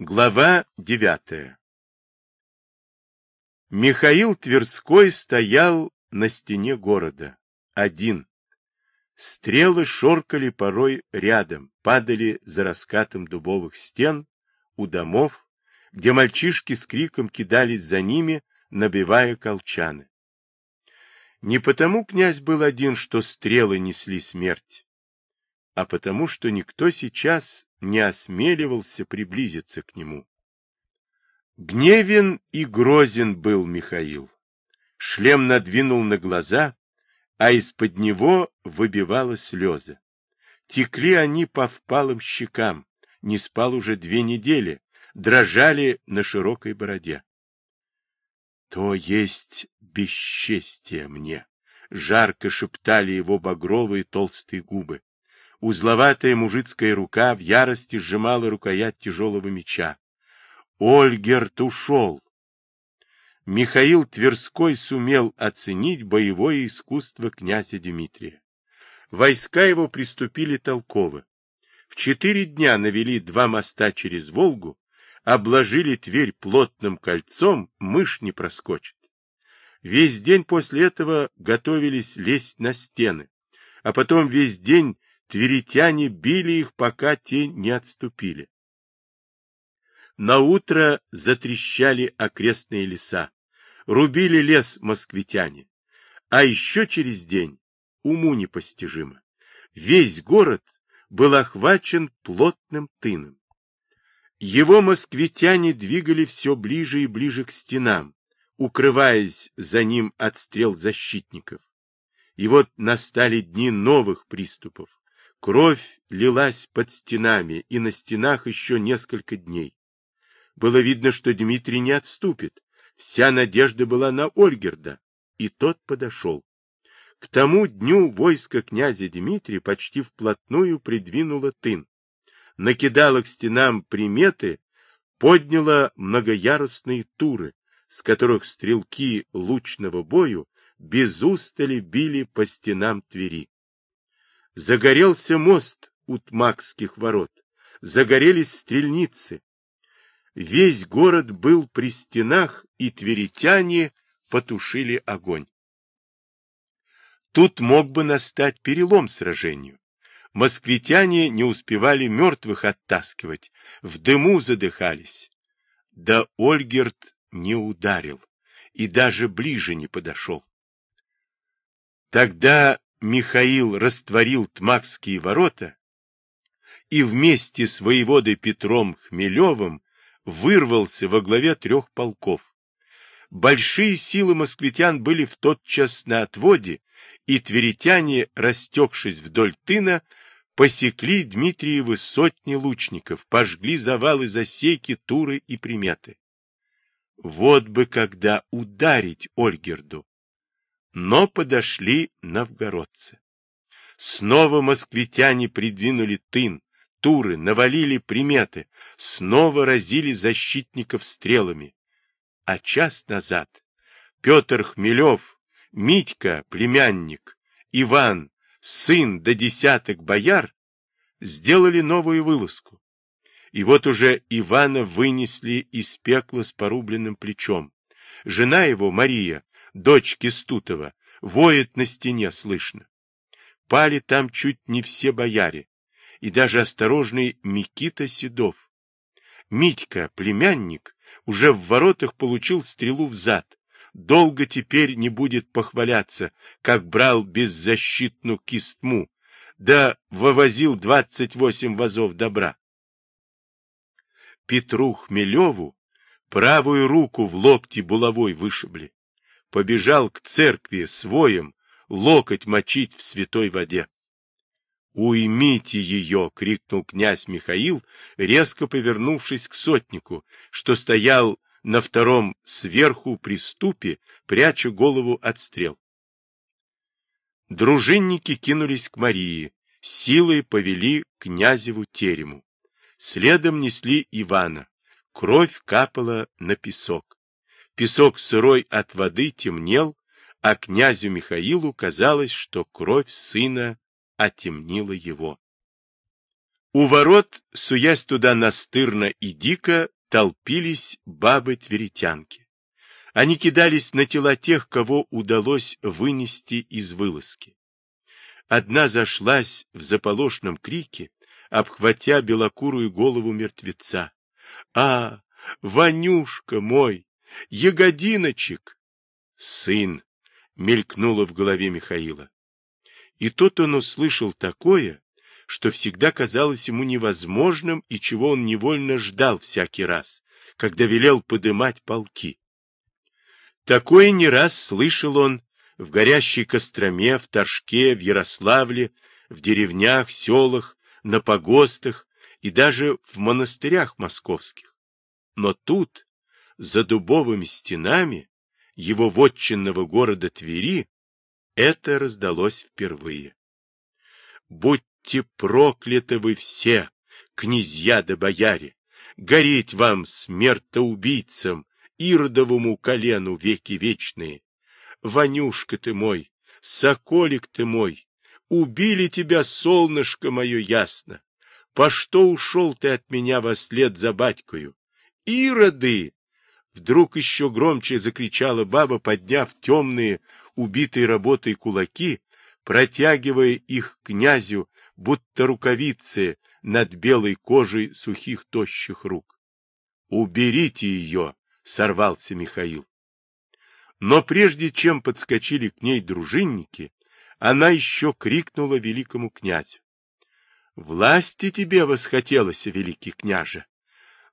Глава девятая Михаил Тверской стоял на стене города, один. Стрелы шоркали порой рядом, падали за раскатом дубовых стен, у домов, где мальчишки с криком кидались за ними, набивая колчаны. Не потому князь был один, что стрелы несли смерть, а потому что никто сейчас не осмеливался приблизиться к нему. Гневен и грозен был Михаил. Шлем надвинул на глаза, а из-под него выбивало слезы. Текли они по впалым щекам, не спал уже две недели, дрожали на широкой бороде. То есть бесчестие мне, жарко шептали его багровые толстые губы. Узловатая мужицкая рука в ярости сжимала рукоять тяжелого меча. Ольгерт ушел. Михаил Тверской сумел оценить боевое искусство князя Дмитрия. Войска его приступили толково. В четыре дня навели два моста через Волгу, обложили Тверь плотным кольцом, мышь не проскочит. Весь день после этого готовились лезть на стены, а потом весь день Тверитяне били их, пока те не отступили. На утро затрещали окрестные леса, рубили лес москвитяне, а еще через день, уму непостижимо, весь город был охвачен плотным тыном. Его москвитяне двигали все ближе и ближе к стенам, укрываясь за ним от стрел защитников. И вот настали дни новых приступов. Кровь лилась под стенами, и на стенах еще несколько дней. Было видно, что Дмитрий не отступит. Вся надежда была на Ольгерда, и тот подошел. К тому дню войско князя Дмитрия почти вплотную придвинуло тын. Накидало к стенам приметы, подняло многоярусные туры, с которых стрелки лучного бою без устали били по стенам Твери. Загорелся мост у Тмакских ворот, загорелись стрельницы. Весь город был при стенах, и тверитяне потушили огонь. Тут мог бы настать перелом сражению. Москвитяне не успевали мертвых оттаскивать, в дыму задыхались. Да Ольгерт не ударил и даже ближе не подошел. Тогда Михаил растворил Тмакские ворота и вместе с воеводой Петром Хмелевым вырвался во главе трех полков. Большие силы москвитян были в тот час на отводе, и тверитяне, растекшись вдоль тына, посекли Дмитриевы сотни лучников, пожгли завалы засеки, туры и приметы. Вот бы когда ударить Ольгерду, но подошли новгородцы. Снова москвитяне придвинули тын, туры, навалили приметы, снова разили защитников стрелами. А час назад Петр Хмелев, Митька, племянник, Иван, сын до десяток бояр, сделали новую вылазку. И вот уже Ивана вынесли из пекла с порубленным плечом. Жена его, Мария, дочь Кистутова, воет на стене слышно. Пали там чуть не все бояре, и даже осторожный Микита Седов. Митька, племянник, уже в воротах получил стрелу в зад. Долго теперь не будет похваляться, как брал беззащитную кистму, да вывозил двадцать восемь вазов добра. Петру Хмелеву правую руку в локте булавой вышибли побежал к церкви своим локоть мочить в святой воде. «Уймите ее!» — крикнул князь Михаил, резко повернувшись к сотнику, что стоял на втором сверху приступе, пряча голову от стрел. Дружинники кинулись к Марии, силой повели князеву терему. Следом несли Ивана. Кровь капала на песок. Песок сырой от воды темнел, а князю Михаилу казалось, что кровь сына отемнила его. У ворот, суясь туда настырно и дико, толпились бабы-тверитянки. Они кидались на тела тех, кого удалось вынести из вылазки. Одна зашлась в заполошном крике, обхватя белокурую голову мертвеца. «А, Ванюшка мой! Ягодиночек!» «Сын!» — мелькнуло в голове Михаила. И тут он услышал такое, что всегда казалось ему невозможным и чего он невольно ждал всякий раз, когда велел подымать полки. Такое не раз слышал он в горящей Костроме, в Торжке, в Ярославле, в деревнях, селах, на погостах и даже в монастырях московских. Но тут, за дубовыми стенами его вотчинного города Твери, это раздалось впервые. Будьте прокляты вы все, князья да бояре! Гореть вам, смертоубийцам, иродовому колену веки вечные! Ванюшка ты мой, соколик ты мой, убили тебя, солнышко мое ясно! По что ушел ты от меня во след за батькою? Ироды! Вдруг еще громче закричала баба, подняв темные, убитые работой кулаки, протягивая их князю, будто рукавицы над белой кожей сухих тощих рук. «Уберите ее!» — сорвался Михаил. Но прежде чем подскочили к ней дружинники, она еще крикнула великому князю. «Власти тебе восхотелось, великий княже!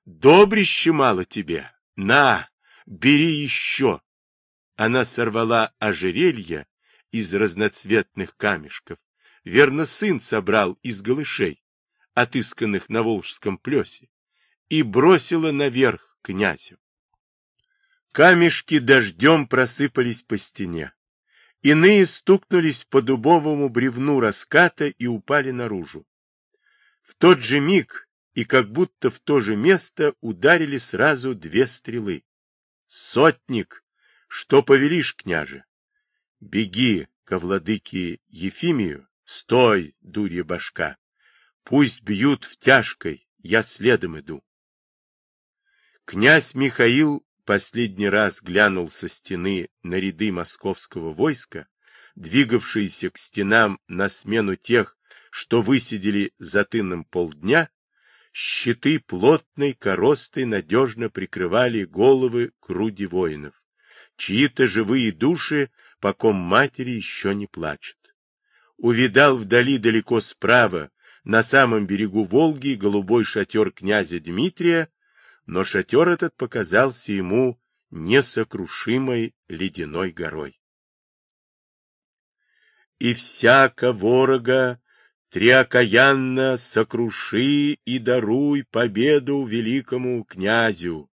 Добрище мало тебе! На, бери еще!» Она сорвала ожерелье из разноцветных камешков. Верно, сын собрал из голышей, отысканных на Волжском плесе, и бросила наверх князю. Камешки дождем просыпались по стене. Иные стукнулись по дубовому бревну раската и упали наружу. В тот же миг и как будто в то же место ударили сразу две стрелы. «Сотник! Что повелишь, княже?» «Беги ко владыке Ефимию, стой, дурья башка! Пусть бьют в тяжкой, я следом иду». Князь Михаил последний раз глянул со стены на ряды московского войска, двигавшиеся к стенам на смену тех, что высидели за тыном полдня, щиты плотной коростой надежно прикрывали головы груди воинов, чьи-то живые души, по ком матери еще не плачут. Увидал вдали далеко справа, на самом берегу Волги, голубой шатер князя Дмитрия, но шатер этот показался ему несокрушимой ледяной горой. И всяко ворога триокаянно сокруши и даруй победу великому князю,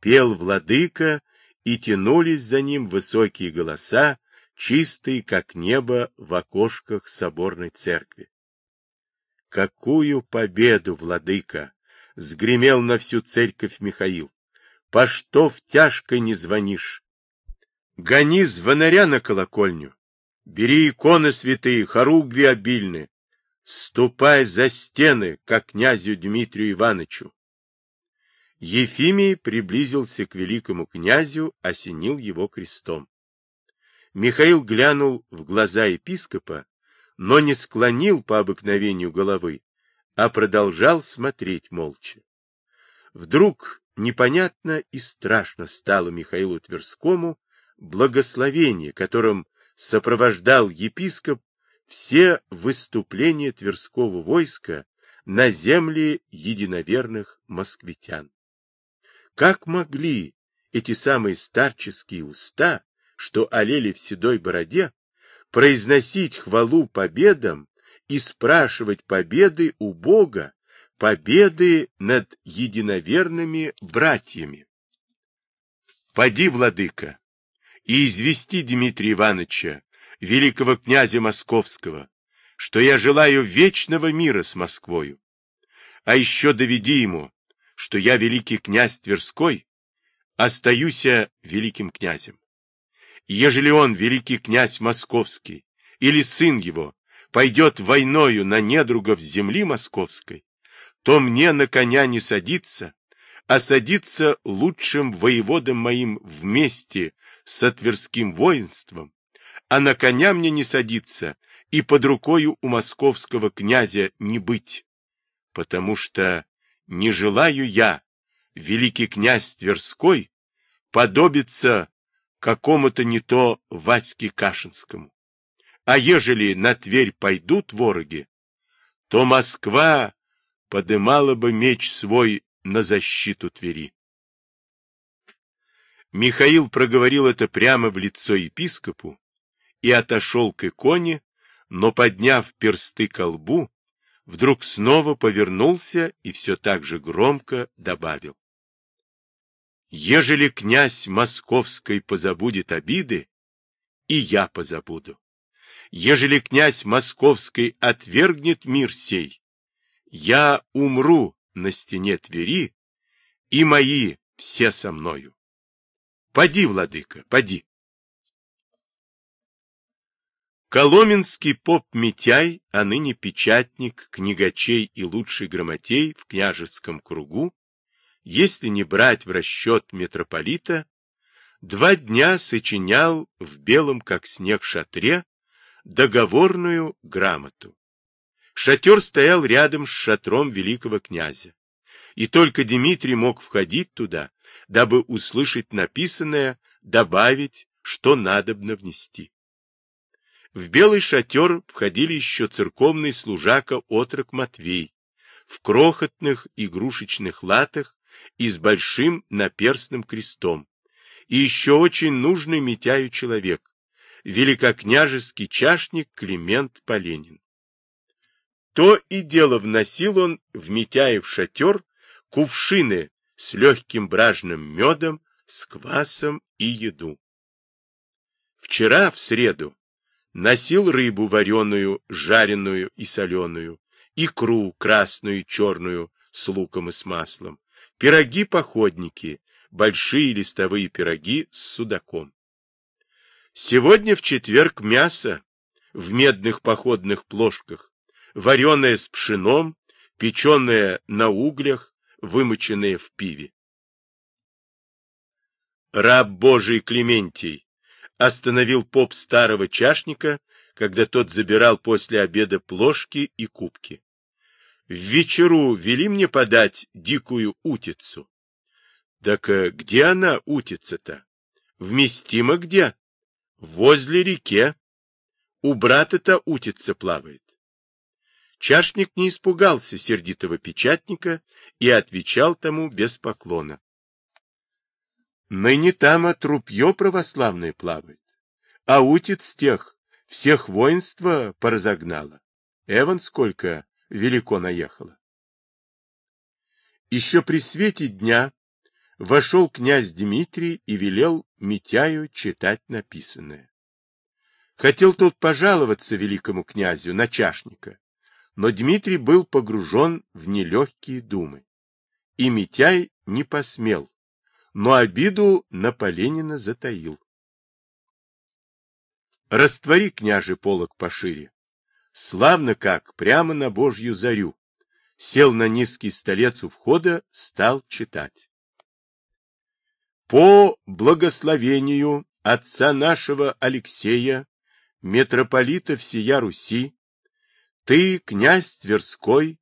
пел владыка, и тянулись за ним высокие голоса, чистые, как небо, в окошках соборной церкви. Какую победу, владыка! Сгремел на всю церковь Михаил. По что в тяжко не звонишь? Гони звонаря на колокольню. Бери иконы святые, хоругви обильны. Ступай за стены, как князю Дмитрию Ивановичу. Ефимий приблизился к великому князю, осенил его крестом. Михаил глянул в глаза епископа, но не склонил по обыкновению головы, а продолжал смотреть молча. Вдруг непонятно и страшно стало Михаилу Тверскому благословение, которым сопровождал епископ все выступления Тверского войска на земле единоверных москвитян. Как могли эти самые старческие уста, что олели в седой бороде, произносить хвалу победам и спрашивать победы у Бога, победы над единоверными братьями. Поди, владыка, и извести Дмитрия Ивановича, великого князя Московского, что я желаю вечного мира с Москвою. А еще доведи ему, что я великий князь Тверской, остаюсь великим князем. Ежели он, великий князь Московский, или сын его, пойдет войною на недругов земли московской, то мне на коня не садиться, а садиться лучшим воеводом моим вместе с Тверским воинством, а на коня мне не садиться и под рукою у московского князя не быть, потому что не желаю я, великий князь Тверской, подобиться какому-то не то Ваське Кашинскому. А ежели на Тверь пойдут вороги, то Москва подымала бы меч свой на защиту Твери. Михаил проговорил это прямо в лицо епископу и отошел к иконе, но, подняв персты к лбу, вдруг снова повернулся и все так же громко добавил. Ежели князь московской позабудет обиды, и я позабуду. Ежели князь московской отвергнет мир сей, я умру на стене Твери, и мои все со мною. Поди, владыка, поди. Коломенский поп Митяй, а ныне печатник, книгачей и лучший грамотей в княжеском кругу, если не брать в расчет митрополита, два дня сочинял в белом как снег шатре договорную грамоту. Шатер стоял рядом с шатром великого князя, и только Дмитрий мог входить туда, дабы услышать написанное, добавить, что надобно внести. В белый шатер входили еще церковный служака-отрок Матвей, в крохотных игрушечных латах и с большим наперстным крестом, и еще очень нужный Митяю человек, великокняжеский чашник Климент Поленин. То и дело вносил он в Митяев шатер кувшины с легким бражным медом, с квасом и еду. Вчера, в среду, носил рыбу вареную, жареную и соленую, икру красную и черную с луком и с маслом, пироги-походники, большие листовые пироги с судаком. Сегодня в четверг мясо в медных походных плошках, вареное с пшеном, печеное на углях, вымоченное в пиве. Раб Божий Клементий остановил поп старого чашника, когда тот забирал после обеда плошки и кубки. В вечеру вели мне подать дикую утицу. Так э, где она, утица-то? Вместимо где? Возле реке. У брата-то утица плавает. Чашник не испугался сердитого печатника и отвечал тому без поклона. Ныне там отрупье православное плавает, а утиц тех всех воинства поразогнало. Эван сколько велико наехало. Еще при свете дня вошел князь Дмитрий и велел Митяю читать написанное. Хотел тот пожаловаться великому князю на чашника, но Дмитрий был погружен в нелегкие думы, и Митяй не посмел, но обиду на Поленина затаил. Раствори, княже, полок пошире. Славно как, прямо на божью зарю. Сел на низкий столец у входа, стал читать. По благословению отца нашего Алексея, митрополита всея Руси, ты, князь Тверской,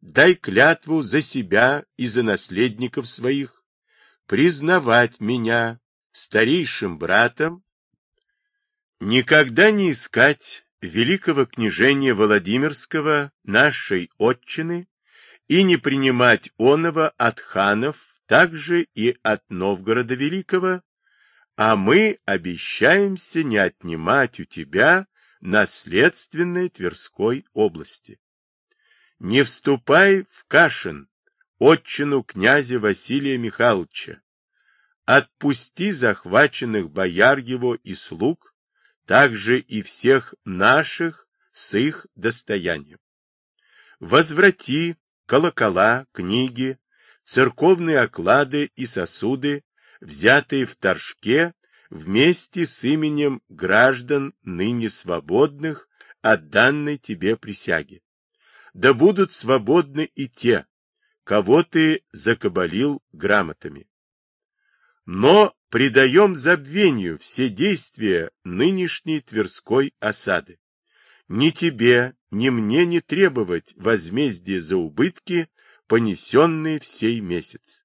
дай клятву за себя и за наследников своих, признавать меня старейшим братом, никогда не искать великого княжения Владимирского, нашей отчины, и не принимать оного от ханов, также и от Новгорода Великого, а мы обещаемся не отнимать у тебя наследственной Тверской области. Не вступай в Кашин, отчину князя Василия Михайловича. Отпусти захваченных бояр его и слуг, также и всех наших с их достоянием. Возврати колокола, книги, церковные оклады и сосуды, взятые в Торжке вместе с именем граждан ныне свободных от данной тебе присяги. Да будут свободны и те, кого ты закабалил грамотами. Но предаем забвению все действия нынешней Тверской осады. Ни тебе, ни мне не требовать возмездия за убытки, понесенные в сей месяц.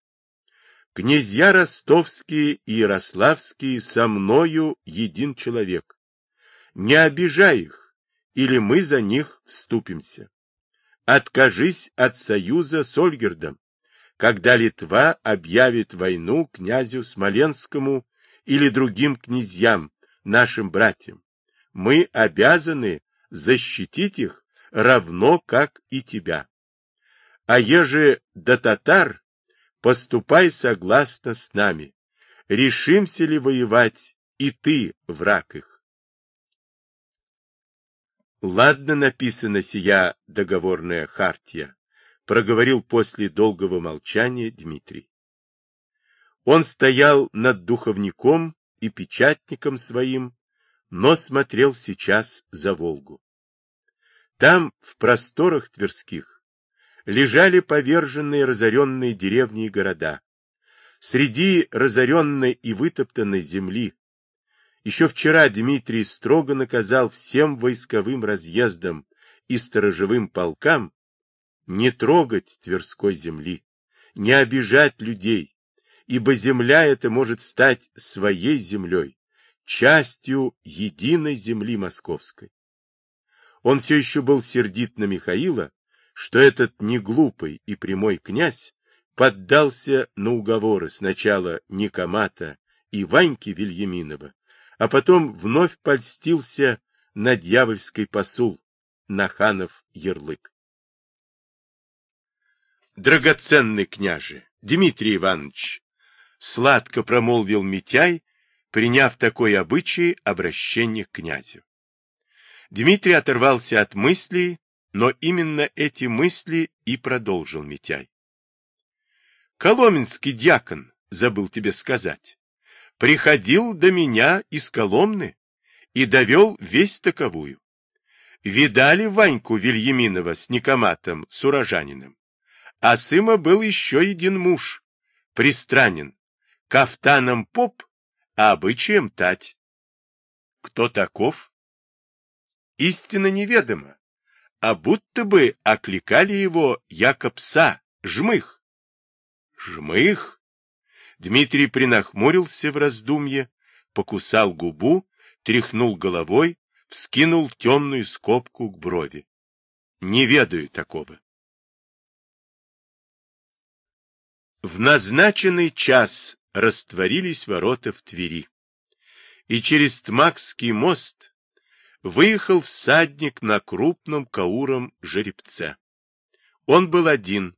Князья ростовские и ярославские со мною един человек. Не обижай их, или мы за них вступимся. Откажись от союза с Ольгердом, когда Литва объявит войну князю Смоленскому или другим князьям, нашим братьям. Мы обязаны защитить их равно, как и тебя. А еже до татар, поступай согласно с нами. Решимся ли воевать и ты, враг их? Ладно написана сия договорная хартия, проговорил после долгого молчания Дмитрий. Он стоял над духовником и печатником своим, но смотрел сейчас за Волгу. Там, в просторах Тверских, лежали поверженные разоренные деревни и города. Среди разоренной и вытоптанной земли еще вчера Дмитрий строго наказал всем войсковым разъездам и сторожевым полкам не трогать Тверской земли, не обижать людей, ибо земля эта может стать своей землей, частью единой земли московской. Он все еще был сердит на Михаила, что этот неглупый и прямой князь поддался на уговоры сначала Никомата и Ваньки Вильяминова, а потом вновь польстился на дьявольский посул, на ханов ярлык. Драгоценный княже, Дмитрий Иванович, сладко промолвил Митяй, приняв такой обычай обращения к князю. Дмитрий оторвался от мыслей, но именно эти мысли и продолжил Митяй. Коломенский дьякон, забыл тебе сказать, приходил до меня из Коломны и довел весь таковую. Видали Ваньку Вильяминова с Никоматом, с? А сыма был еще один муж, пристранен, кафтаном поп, а обычаем тать. Кто таков? Истинно неведомо, а будто бы окликали его яко пса, жмых. Жмых? Дмитрий принахмурился в раздумье, покусал губу, тряхнул головой, вскинул темную скобку к брови. Не ведаю такого. В назначенный час растворились ворота в Твери, и через Тмакский мост выехал всадник на крупном кауром жеребце. Он был один.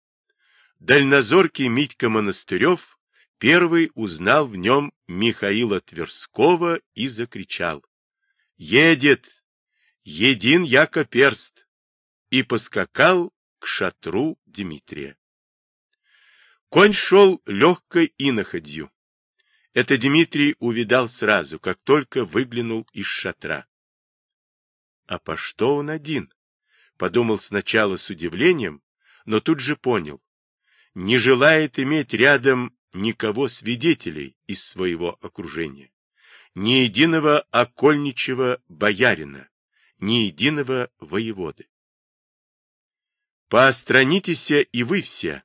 Дальнозоркий Митька Монастырев первый узнал в нем Михаила Тверского и закричал. «Едет! Един яко перст!» и поскакал к шатру Дмитрия. Конь шел легкой иноходью. Это Дмитрий увидал сразу, как только выглянул из шатра. А по что он один? Подумал сначала с удивлением, но тут же понял. Не желает иметь рядом никого свидетелей из своего окружения. Ни единого окольничего боярина, ни единого воеводы. Поостранитесь и вы все,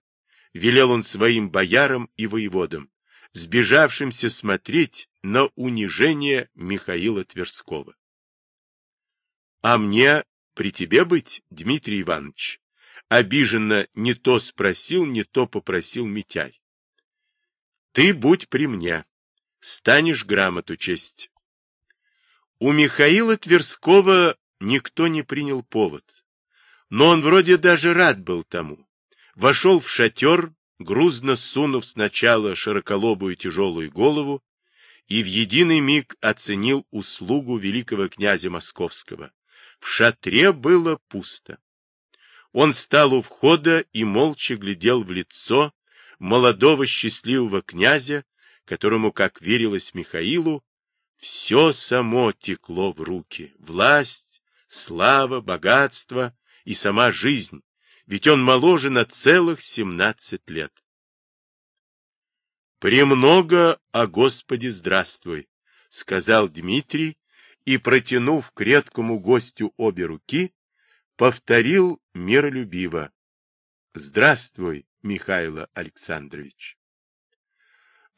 велел он своим боярам и воеводам, сбежавшимся смотреть на унижение Михаила Тверского. — А мне при тебе быть, Дмитрий Иванович? Обиженно не то спросил, не то попросил Митяй. — Ты будь при мне, станешь грамоту честь. У Михаила Тверского никто не принял повод, но он вроде даже рад был тому вошел в шатер, грузно сунув сначала широколобую тяжелую голову, и в единый миг оценил услугу великого князя Московского. В шатре было пусто. Он стал у входа и молча глядел в лицо молодого счастливого князя, которому, как верилось Михаилу, все само текло в руки — власть, слава, богатство и сама жизнь, ведь он моложе на целых семнадцать лет. «Премного о Господе здравствуй», — сказал Дмитрий, и, протянув к редкому гостю обе руки, повторил миролюбиво. «Здравствуй, Михаил Александрович».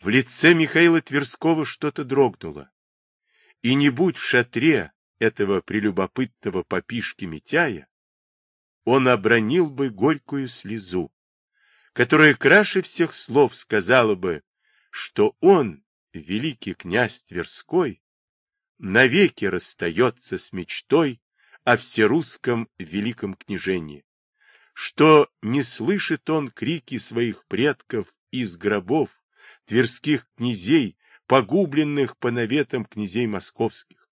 В лице Михаила Тверского что-то дрогнуло. И не будь в шатре этого прелюбопытного попишки Митяя, он обронил бы горькую слезу, которая краше всех слов сказала бы, что он, великий князь Тверской, навеки расстается с мечтой о всерусском великом княжении, что не слышит он крики своих предков из гробов тверских князей, погубленных по наветам князей московских,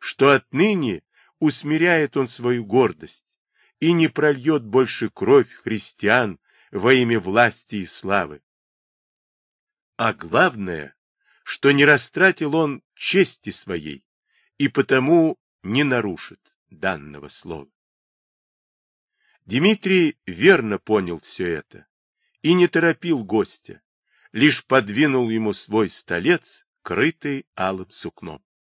что отныне усмиряет он свою гордость и не прольет больше кровь христиан во имя власти и славы. А главное, что не растратил он чести своей и потому не нарушит данного слова. Дмитрий верно понял все это и не торопил гостя, лишь подвинул ему свой столец, крытый алым сукном.